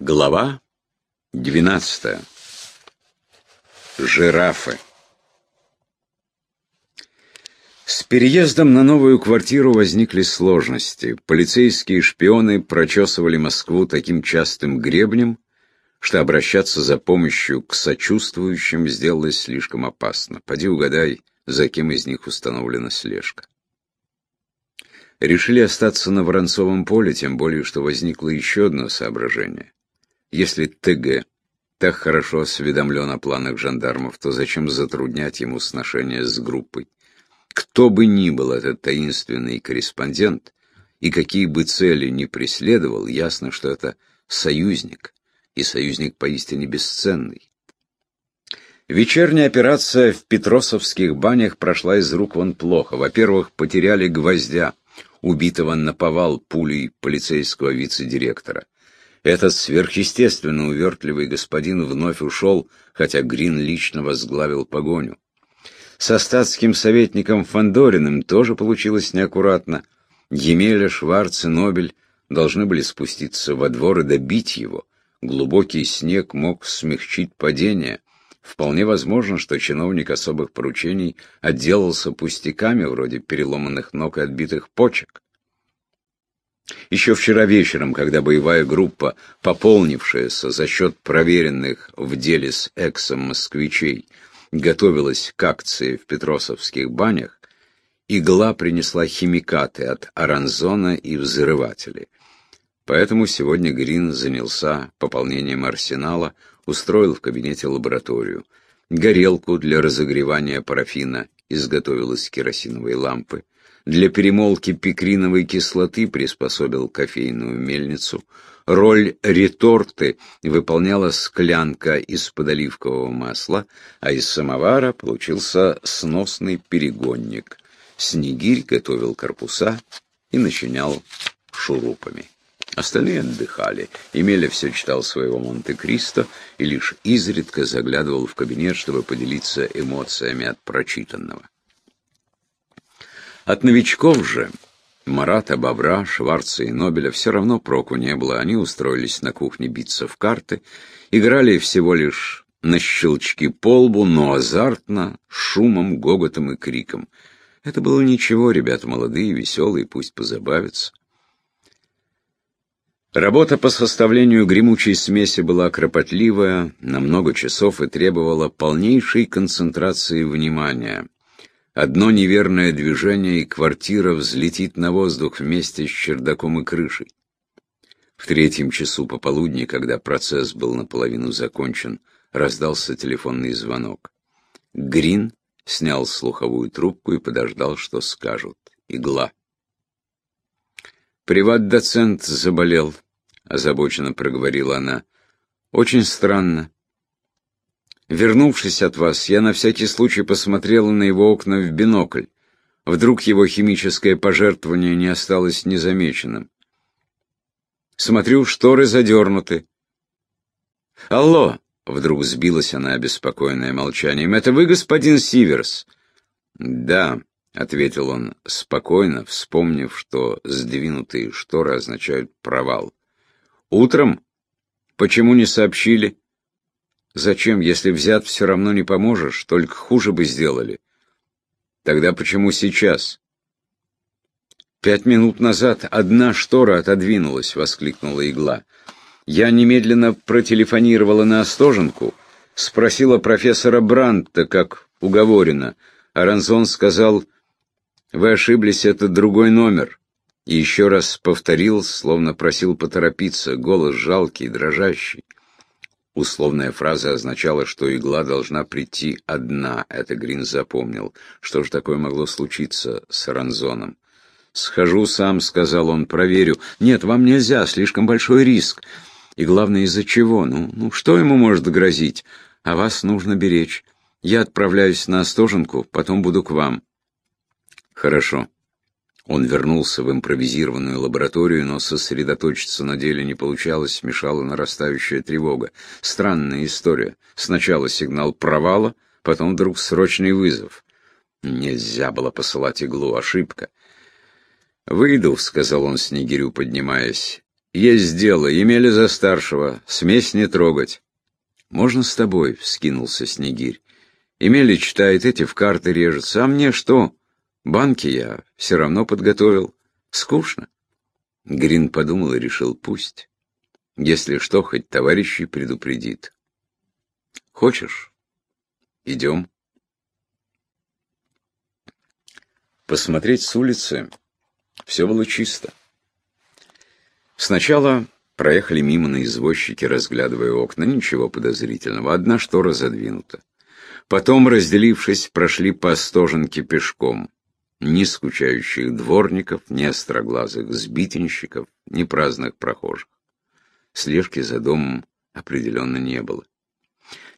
Глава 12. Жирафы. С переездом на новую квартиру возникли сложности. Полицейские шпионы прочесывали Москву таким частым гребнем, что обращаться за помощью к сочувствующим сделалось слишком опасно. Поди угадай, за кем из них установлена слежка. Решили остаться на Воронцовом поле, тем более, что возникло еще одно соображение. Если ТГ так хорошо осведомлен о планах жандармов, то зачем затруднять ему сношение с группой? Кто бы ни был этот таинственный корреспондент, и какие бы цели ни преследовал, ясно, что это союзник, и союзник поистине бесценный. Вечерняя операция в Петросовских банях прошла из рук вон плохо. Во-первых, потеряли гвоздя, убитого наповал пулей полицейского вице-директора. Этот сверхъестественно увертливый господин вновь ушел, хотя Грин лично возглавил погоню. Со статским советником Фандориным тоже получилось неаккуратно. Емеля, Шварц и Нобель должны были спуститься во двор и добить его. Глубокий снег мог смягчить падение. Вполне возможно, что чиновник особых поручений отделался пустяками, вроде переломанных ног и отбитых почек. Еще вчера вечером, когда боевая группа, пополнившаяся за счет проверенных в деле с эксом москвичей, готовилась к акции в Петросовских банях, игла принесла химикаты от аранзона и взрыватели. Поэтому сегодня Грин занялся пополнением арсенала, устроил в кабинете лабораторию. Горелку для разогревания парафина изготовил из керосиновой лампы. Для перемолки пикриновой кислоты приспособил кофейную мельницу. Роль реторты выполняла склянка из-под оливкового масла, а из самовара получился сносный перегонник. Снегирь готовил корпуса и начинял шурупами. Остальные отдыхали. Емеля все читал своего Монте-Кристо и лишь изредка заглядывал в кабинет, чтобы поделиться эмоциями от прочитанного. От новичков же, Марата, Бобра, Шварца и Нобеля, все равно проку не было. Они устроились на кухне биться в карты, играли всего лишь на щелчки по лбу, но азартно, шумом, гоготом и криком. Это было ничего, ребята молодые, веселые, пусть позабавятся. Работа по составлению гремучей смеси была кропотливая, на много часов и требовала полнейшей концентрации внимания. Одно неверное движение, и квартира взлетит на воздух вместе с чердаком и крышей. В третьем часу пополудни, когда процесс был наполовину закончен, раздался телефонный звонок. Грин снял слуховую трубку и подождал, что скажут. Игла. «Приват-доцент заболел», — озабоченно проговорила она. «Очень странно. Вернувшись от вас, я на всякий случай посмотрела на его окна в бинокль. Вдруг его химическое пожертвование не осталось незамеченным. Смотрю, шторы задернуты. «Алло!» — вдруг сбилась она, обеспокоенная молчанием. «Это вы, господин Сиверс?» «Да», — ответил он спокойно, вспомнив, что сдвинутые шторы означают провал. «Утром? Почему не сообщили?» Зачем, если взят, все равно не поможешь, только хуже бы сделали. Тогда почему сейчас? Пять минут назад одна штора отодвинулась, воскликнула игла. Я немедленно протелефонировала на Остоженку, спросила профессора Брандта, как уговорено. Аранзон сказал, вы ошиблись, это другой номер. И еще раз повторил, словно просил поторопиться, голос жалкий, дрожащий. Условная фраза означала, что игла должна прийти одна. Это Грин запомнил. Что же такое могло случиться с Ранзоном? «Схожу сам», — сказал он, — «проверю». «Нет, вам нельзя, слишком большой риск. И главное, из-за чего? Ну, ну что ему может грозить? А вас нужно беречь. Я отправляюсь на Остоженку, потом буду к вам». «Хорошо». Он вернулся в импровизированную лабораторию, но сосредоточиться на деле не получалось, мешала нарастающая тревога. Странная история. Сначала сигнал провала, потом вдруг срочный вызов. Нельзя было посылать иглу, ошибка. «Выйду», — сказал он Снегирю, поднимаясь. Есть дело, имели за старшего, смесь не трогать. Можно с тобой, — вскинулся Снегирь. Емели читает, эти в карты режутся. А мне что? Банки я все равно подготовил. Скучно. Грин подумал и решил, пусть. Если что, хоть товарищей предупредит. Хочешь? Идем. Посмотреть с улицы все было чисто. Сначала проехали мимо на извозчике, разглядывая окна. Ничего подозрительного, одна штора задвинута. Потом, разделившись, прошли по Остоженке пешком. Ни скучающих дворников, ни остроглазых сбитенщиков, ни праздных прохожих. Слежки за домом определенно не было.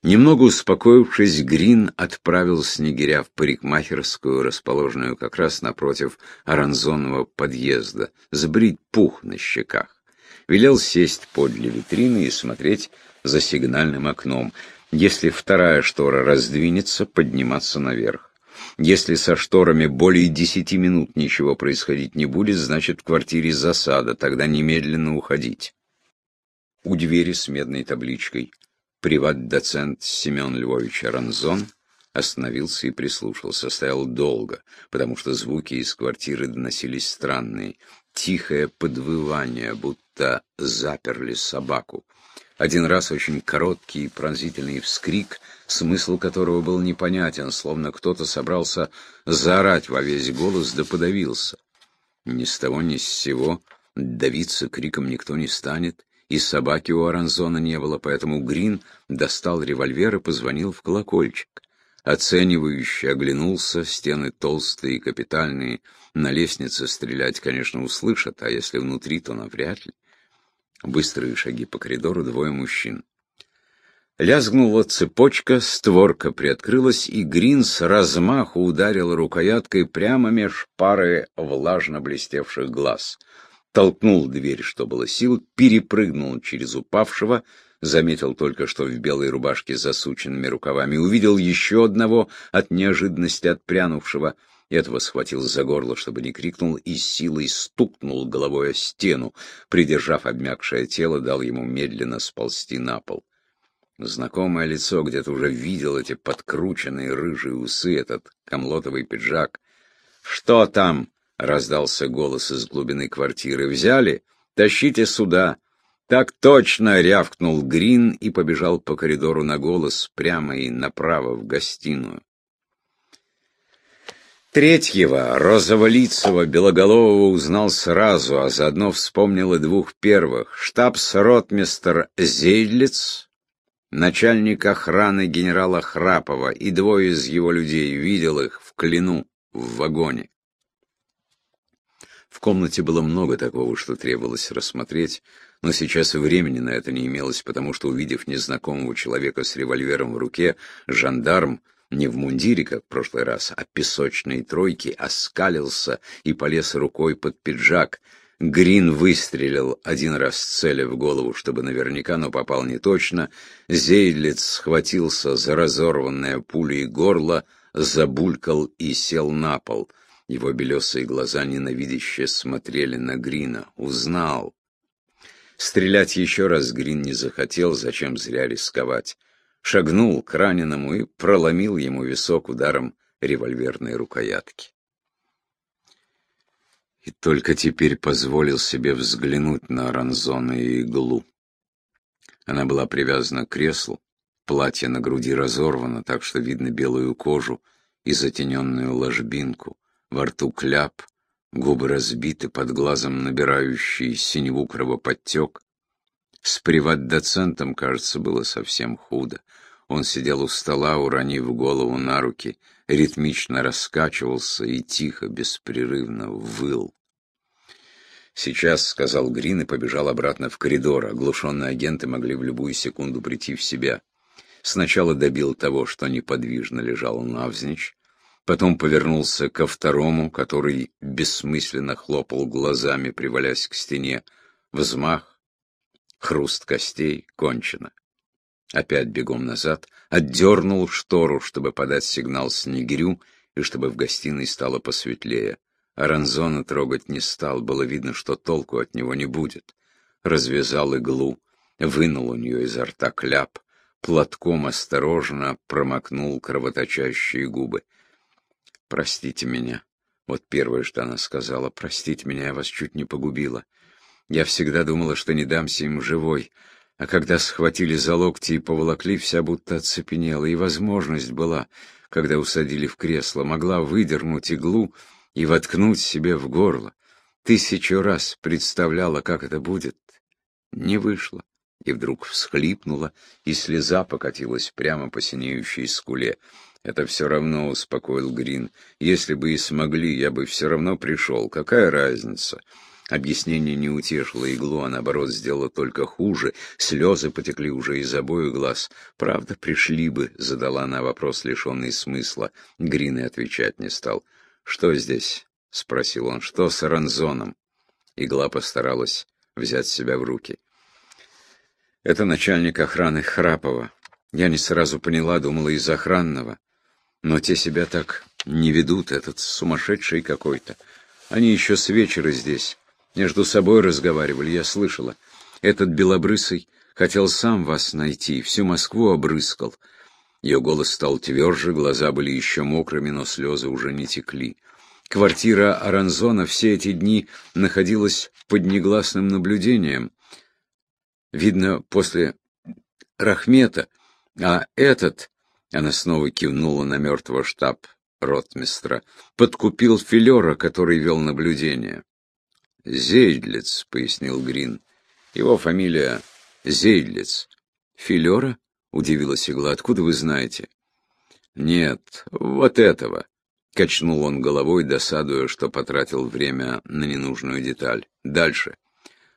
Немного успокоившись, Грин отправил снегиря в парикмахерскую, расположенную как раз напротив оранзонного подъезда, сбрить пух на щеках. Велел сесть подле витрины и смотреть за сигнальным окном. Если вторая штора раздвинется, подниматься наверх. Если со шторами более десяти минут ничего происходить не будет, значит в квартире засада, тогда немедленно уходить. У двери с медной табличкой «Приват-доцент Семен Львович Аранзон» остановился и прислушался. Стоял долго, потому что звуки из квартиры доносились странные. Тихое подвывание, будто заперли собаку. Один раз очень короткий и пронзительный вскрик, смысл которого был непонятен, словно кто-то собрался заорать во весь голос, да подавился. Ни с того ни с сего давиться криком никто не станет, и собаки у Аранзона не было, поэтому Грин достал револьвер и позвонил в колокольчик. Оценивающе оглянулся, стены толстые и капитальные, на лестнице стрелять, конечно, услышат, а если внутри, то навряд ли. Быстрые шаги по коридору, двое мужчин. Лязгнула цепочка, створка приоткрылась, и Грин с размаху ударил рукояткой прямо меж пары влажно блестевших глаз. Толкнул дверь, что было сил, перепрыгнул через упавшего, заметил только, что в белой рубашке с засученными рукавами, увидел еще одного от неожиданности отпрянувшего — этого схватил за горло, чтобы не крикнул, и силой стукнул головой о стену. Придержав обмякшее тело, дал ему медленно сползти на пол. Знакомое лицо, где-то уже видел эти подкрученные рыжие усы, этот комлотовый пиджак. «Что там?» — раздался голос из глубины квартиры. «Взяли? Тащите сюда!» «Так точно!» — рявкнул Грин и побежал по коридору на голос прямо и направо в гостиную. Третьего, розоволицего, белоголового узнал сразу, а заодно вспомнил и двух первых. Штабс-ротмистер Зейдлиц, начальник охраны генерала Храпова и двое из его людей, видел их в клину, в вагоне. В комнате было много такого, что требовалось рассмотреть, но сейчас времени на это не имелось, потому что, увидев незнакомого человека с револьвером в руке, жандарм не в мундире, как в прошлый раз, а песочной тройки, оскалился и полез рукой под пиджак. Грин выстрелил один раз целя в голову, чтобы наверняка, но попал не точно. Зейдлиц схватился за разорванное пулей горло, забулькал и сел на пол. Его белесые глаза ненавидяще смотрели на Грина. Узнал. Стрелять еще раз Грин не захотел, зачем зря рисковать шагнул к раненому и проломил ему висок ударом револьверной рукоятки. И только теперь позволил себе взглянуть на Ранзона и иглу. Она была привязана к креслу, платье на груди разорвано, так что видно белую кожу и затененную ложбинку, во рту кляп, губы разбиты, под глазом набирающий синеву кровоподтек, с приват-доцентом, кажется, было совсем худо. Он сидел у стола, уронив голову на руки, ритмично раскачивался и тихо, беспрерывно выл. «Сейчас», — сказал Грин и побежал обратно в коридор. Оглушенные агенты могли в любую секунду прийти в себя. Сначала добил того, что неподвижно лежал навзничь, потом повернулся ко второму, который бессмысленно хлопал глазами, привалясь к стене. Взмах, Хруст костей кончено. Опять бегом назад, отдернул штору, чтобы подать сигнал снегирю и чтобы в гостиной стало посветлее. Аранзона трогать не стал, было видно, что толку от него не будет. развязал иглу, вынул у нее изо рта кляп, платком осторожно промокнул кровоточащие губы. «Простите меня». Вот первое, что она сказала. «Простите меня, я вас чуть не погубила. Я всегда думала, что не дамся им живой, а когда схватили за локти и поволокли, вся будто оцепенела, и возможность была, когда усадили в кресло, могла выдернуть иглу и воткнуть себе в горло. Тысячу раз представляла, как это будет. Не вышло. И вдруг всхлипнула, и слеза покатилась прямо по синеющей скуле. Это все равно успокоил Грин. Если бы и смогли, я бы все равно пришел. Какая разница? Объяснение не утешило иглу, а наоборот сделало только хуже. Слезы потекли уже из обоих глаз. «Правда, пришли бы», — задала она вопрос, лишенный смысла. Грин и отвечать не стал. «Что здесь?» — спросил он. «Что с Аранзоном?» Игла постаралась взять себя в руки. «Это начальник охраны Храпова. Я не сразу поняла, думала, из охранного. Но те себя так не ведут, этот сумасшедший какой-то. Они еще с вечера здесь. Между собой разговаривали, я слышала. Этот белобрысый хотел сам вас найти, всю Москву обрыскал. Ее голос стал тверже, глаза были еще мокрыми, но слезы уже не текли. Квартира Аранзона все эти дни находилась под негласным наблюдением. Видно, после Рахмета, а этот, она снова кивнула на мертвого штаб ротмистра, подкупил филера, который вел наблюдение. «Зейдлиц», — пояснил Грин. «Его фамилия Зейдлиц». «Филера?» — удивилась игла. «Откуда вы знаете?» «Нет, вот этого», — качнул он головой, досадуя, что потратил время на ненужную деталь. «Дальше».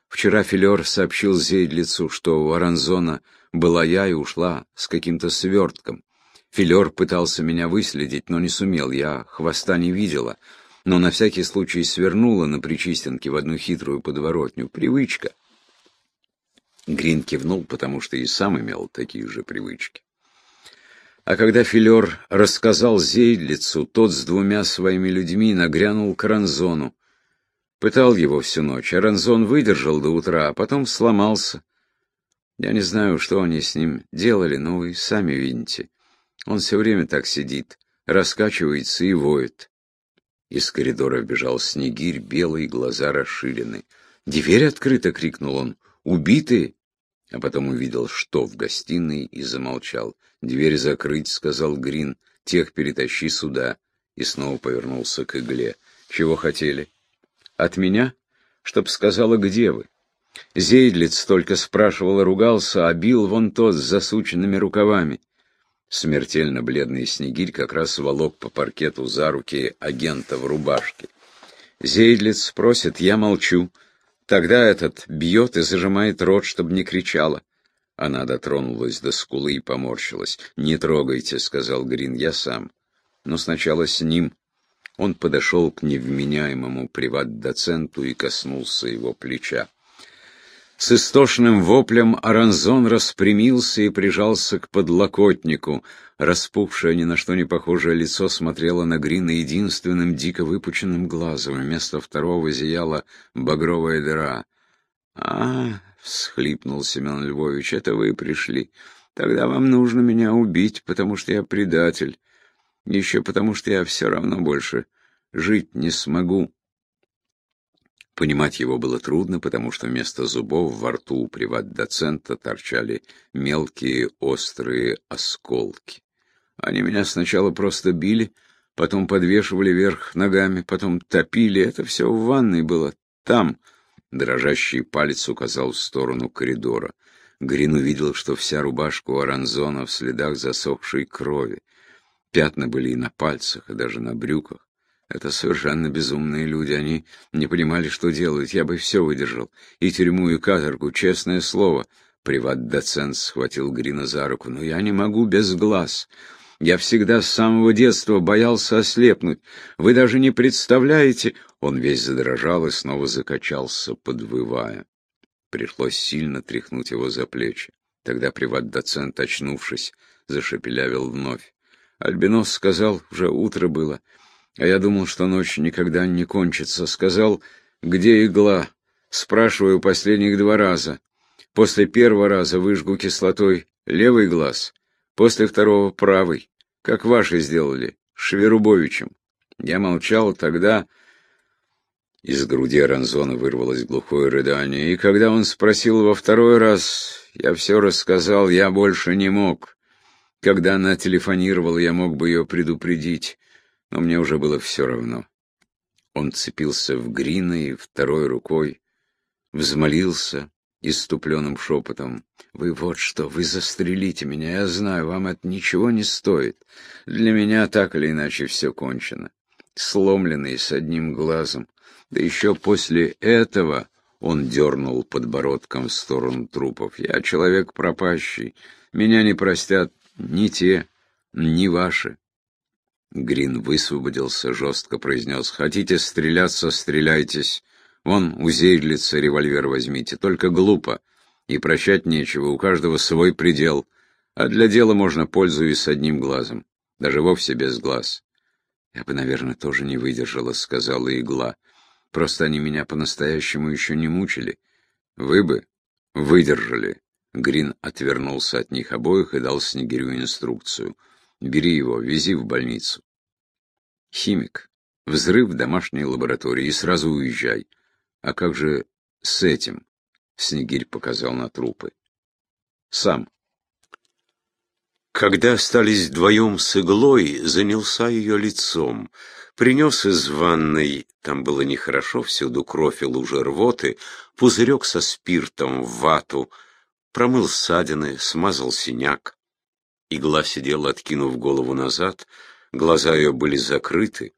Вчера Филер сообщил Зейдлицу, что у Аранзона была я и ушла с каким-то свертком. Филер пытался меня выследить, но не сумел, я хвоста не видела но на всякий случай свернула на Причистенке в одну хитрую подворотню. Привычка. Грин кивнул, потому что и сам имел такие же привычки. А когда Филер рассказал Зейдлицу, тот с двумя своими людьми нагрянул к Ранзону. Пытал его всю ночь, а Ранзон выдержал до утра, а потом сломался. Я не знаю, что они с ним делали, но вы сами видите. Он все время так сидит, раскачивается и воет. Из коридора бежал Снегирь, белые глаза расширены. «Дверь открыта!» — крикнул он. «Убитые!» А потом увидел, что в гостиной, и замолчал. «Дверь закрыть!» — сказал Грин. «Тех перетащи сюда!» И снова повернулся к игле. «Чего хотели?» «От меня? Чтоб сказала, где вы?» Зейдлиц только спрашивал и ругался, а бил вон тот с засученными рукавами. Смертельно бледный Снегирь как раз волок по паркету за руки агента в рубашке. Зейдлиц просит, я молчу. Тогда этот бьет и зажимает рот, чтобы не кричала. Она дотронулась до скулы и поморщилась. «Не трогайте», — сказал Грин, — «я сам». Но сначала с ним. Он подошел к невменяемому приват-доценту и коснулся его плеча. С истошным воплем Аранзон распрямился и прижался к подлокотнику. Распухшее, ни на что не похожее лицо смотрело на Грина единственным дико выпученным глазом. Вместо второго зияла багровая дыра. «А, — всхлипнул Семен Львович, — это вы пришли. Тогда вам нужно меня убить, потому что я предатель. Еще потому что я все равно больше жить не смогу. Понимать его было трудно, потому что вместо зубов во рту у приват-доцента торчали мелкие острые осколки. Они меня сначала просто били, потом подвешивали вверх ногами, потом топили. Это все в ванной было. Там. Дрожащий палец указал в сторону коридора. Грин увидел, что вся рубашка у Аранзона в следах засохшей крови. Пятна были и на пальцах, и даже на брюках. Это совершенно безумные люди. Они не понимали, что делают. Я бы все выдержал. И тюрьму, и каторгу, честное слово. Приват-доцент схватил Грина за руку. Но я не могу без глаз. Я всегда с самого детства боялся ослепнуть. Вы даже не представляете... Он весь задрожал и снова закачался, подвывая. Пришлось сильно тряхнуть его за плечи. Тогда приват-доцент, очнувшись, зашепелявил вновь. Альбинос сказал, уже утро было, — а я думал, что ночь никогда не кончится. Сказал, где игла. Спрашиваю последних два раза. После первого раза выжгу кислотой левый глаз, после второго правый, как ваши сделали, Шверубовичем. Я молчал тогда... Из груди Аранзона вырвалось глухое рыдание, и когда он спросил во второй раз, я все рассказал, я больше не мог. Когда она телефонировала, я мог бы ее предупредить, но мне уже было все равно. Он цепился в Грина и второй рукой взмолился иступленным шепотом. «Вы вот что, вы застрелите меня, я знаю, вам это ничего не стоит. Для меня так или иначе все кончено. Сломленный с одним глазом. Да еще после этого он дернул подбородком в сторону трупов. Я человек пропащий. Меня не простят ни те, ни ваши. Грин высвободился, жестко произнес. «Хотите стреляться, стреляйтесь. Вон, у Зейдлица револьвер возьмите. Только глупо. И прощать нечего, у каждого свой предел. А для дела можно пользу с одним глазом. Даже вовсе без глаз». «Я бы, наверное, тоже не выдержала», — сказала игла. «Просто они меня по-настоящему еще не мучили. Вы бы выдержали». Грин отвернулся от них обоих и дал Снегирю инструкцию. «Бери его, вези в больницу». «Химик, взрыв в домашней лаборатории и сразу уезжай. А как же с этим?» Снегирь показал на трупы. «Сам». Когда остались вдвоем с иглой, занялся ее лицом. Принес из ванной, там было нехорошо, всюду кровь и лужи рвоты, пузырек со спиртом в вату — промыл ссадины, смазал синяк. Игла сидела, откинув голову назад, глаза ее были закрыты.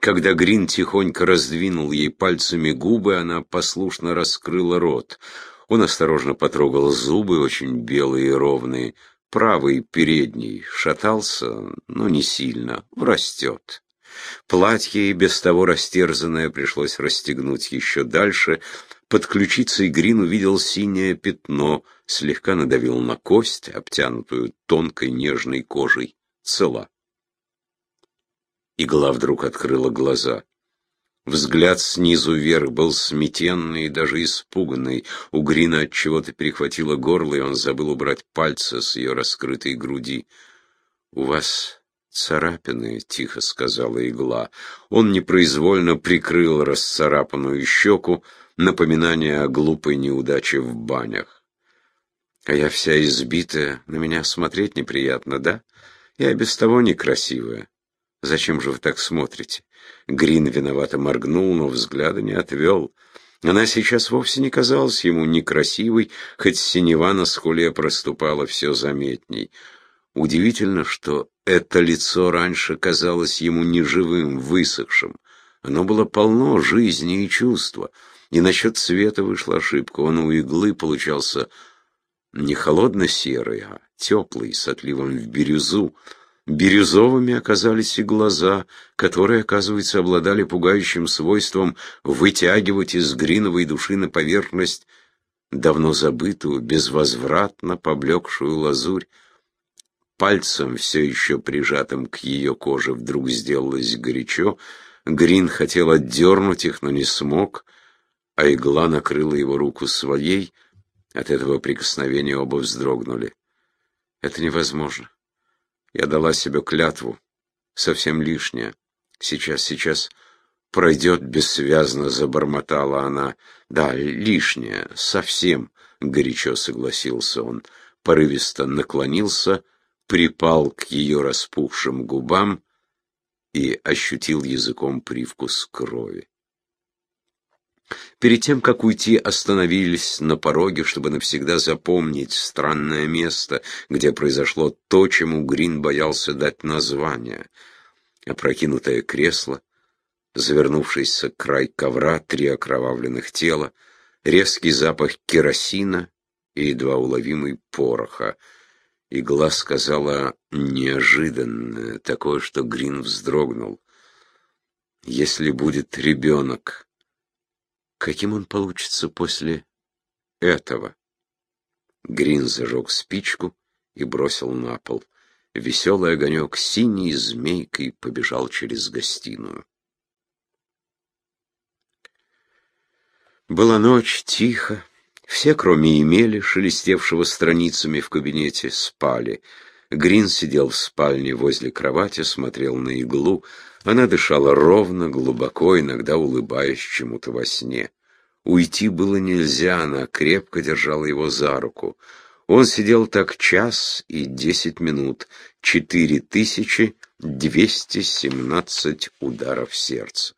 Когда Грин тихонько раздвинул ей пальцами губы, она послушно раскрыла рот. Он осторожно потрогал зубы, очень белые и ровные. Правый передний шатался, но не сильно, растет. Платье, и без того растерзанное, пришлось расстегнуть еще дальше. Под ключицей Грин увидел синее пятно, слегка надавил на кость, обтянутую тонкой нежной кожей. Цела. Игла вдруг открыла глаза. Взгляд снизу вверх был сметенный и даже испуганный. У Грина от чего-то перехватило горло, и он забыл убрать пальцы с ее раскрытой груди. «У вас царапины», — тихо сказала игла. Он непроизвольно прикрыл расцарапанную щеку, напоминание о глупой неудаче в банях. А я вся избитая, на меня смотреть неприятно, да? Я без того некрасивая. Зачем же вы так смотрите? Грин виновато моргнул, но взгляда не отвел. Она сейчас вовсе не казалась ему некрасивой, хоть синева на скуле проступала все заметней. Удивительно, что это лицо раньше казалось ему неживым, высохшим. Оно было полно жизни и чувства. И насчет цвета вышла ошибка. Он у иглы получался не холодно-серый, а теплый, с отливом в бирюзу. Бирюзовыми оказались и глаза, которые, оказывается, обладали пугающим свойством вытягивать из гриновой души на поверхность давно забытую, безвозвратно поблекшую лазурь. Пальцем, все еще прижатым к ее коже, вдруг сделалось горячо. Грин хотел отдернуть их, но не смог, а игла накрыла его руку своей — от этого прикосновения оба вздрогнули. Это невозможно. Я дала себе клятву. Совсем лишнее. Сейчас, сейчас пройдет бессвязно, забормотала она. Да, лишнее, совсем, горячо согласился он. Порывисто наклонился, припал к ее распухшим губам и ощутил языком привкус крови. Перед тем, как уйти, остановились на пороге, чтобы навсегда запомнить странное место, где произошло то, чему Грин боялся дать название. Опрокинутое кресло, завернувшийся край ковра, три окровавленных тела, резкий запах керосина и едва уловимый пороха. Игла сказала неожиданное, такое, что Грин вздрогнул. «Если будет ребенок», Каким он получится после этого? Грин зажег спичку и бросил на пол. Веселый огонек синей змейкой побежал через гостиную. Была ночь, тихо. Все, кроме Емели, шелестевшего страницами в кабинете, спали. Грин сидел в спальне возле кровати, смотрел на иглу. Она дышала ровно, глубоко, иногда улыбаясь чему-то во сне. Уйти было нельзя, она крепко держала его за руку. Он сидел так час и десять минут, четыре тысячи двести семнадцать ударов сердца.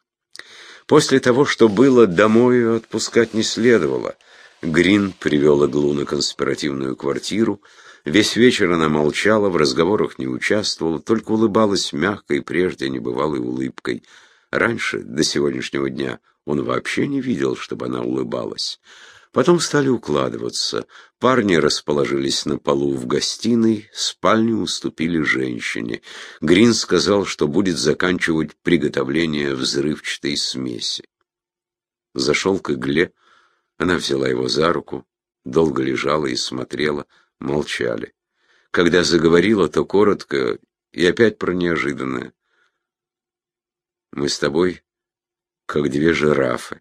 После того, что было, домой ее отпускать не следовало. Грин привел иглу на конспиративную квартиру. Весь вечер она молчала, в разговорах не участвовала, только улыбалась мягкой, прежде небывалой улыбкой. Раньше, до сегодняшнего дня, он вообще не видел, чтобы она улыбалась. Потом стали укладываться. Парни расположились на полу в гостиной, спальню уступили женщине. Грин сказал, что будет заканчивать приготовление взрывчатой смеси. Зашел к игле, она взяла его за руку, долго лежала и смотрела, молчали. Когда заговорила, то коротко и опять про неожиданное. «Мы с тобой как две жирафы»,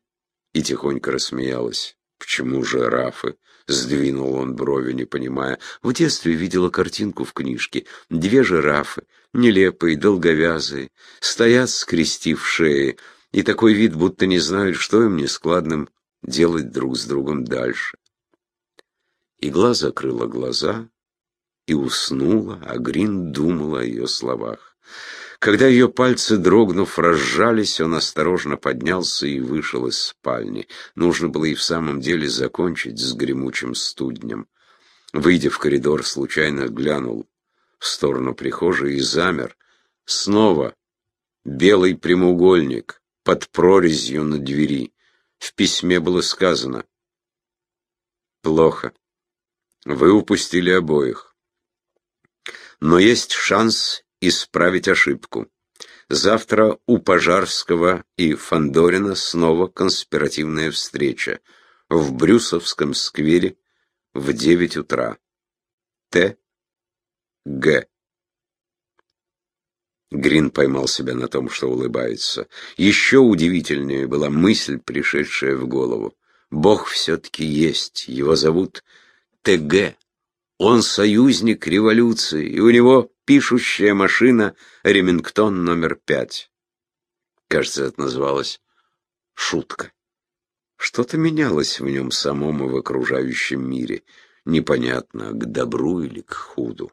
и тихонько рассмеялась. «Почему жирафы?» — сдвинул он брови, не понимая. В детстве видела картинку в книжке. Две жирафы, нелепые, долговязые, стоят, скрестив шеи, и такой вид, будто не знают, что им нескладным делать друг с другом дальше. Игла закрыла глаза и уснула, а Грин думал о ее словах. Когда ее пальцы, дрогнув, разжались, он осторожно поднялся и вышел из спальни. Нужно было и в самом деле закончить с гремучим студнем. Выйдя в коридор, случайно глянул в сторону прихожей и замер. Снова белый прямоугольник под прорезью на двери. В письме было сказано «Плохо. Вы упустили обоих. Но есть шанс исправить ошибку. Завтра у Пожарского и Фандорина снова конспиративная встреча. В Брюсовском сквере в девять утра. Т. Г. Грин поймал себя на том, что улыбается. Еще удивительнее была мысль, пришедшая в голову. Бог все-таки есть, его зовут ТГ. Он союзник революции, и у него пишущая машина Ремингтон номер пять. Кажется, это называлось «шутка». Что-то менялось в нем самом и в окружающем мире. Непонятно, к добру или к худу.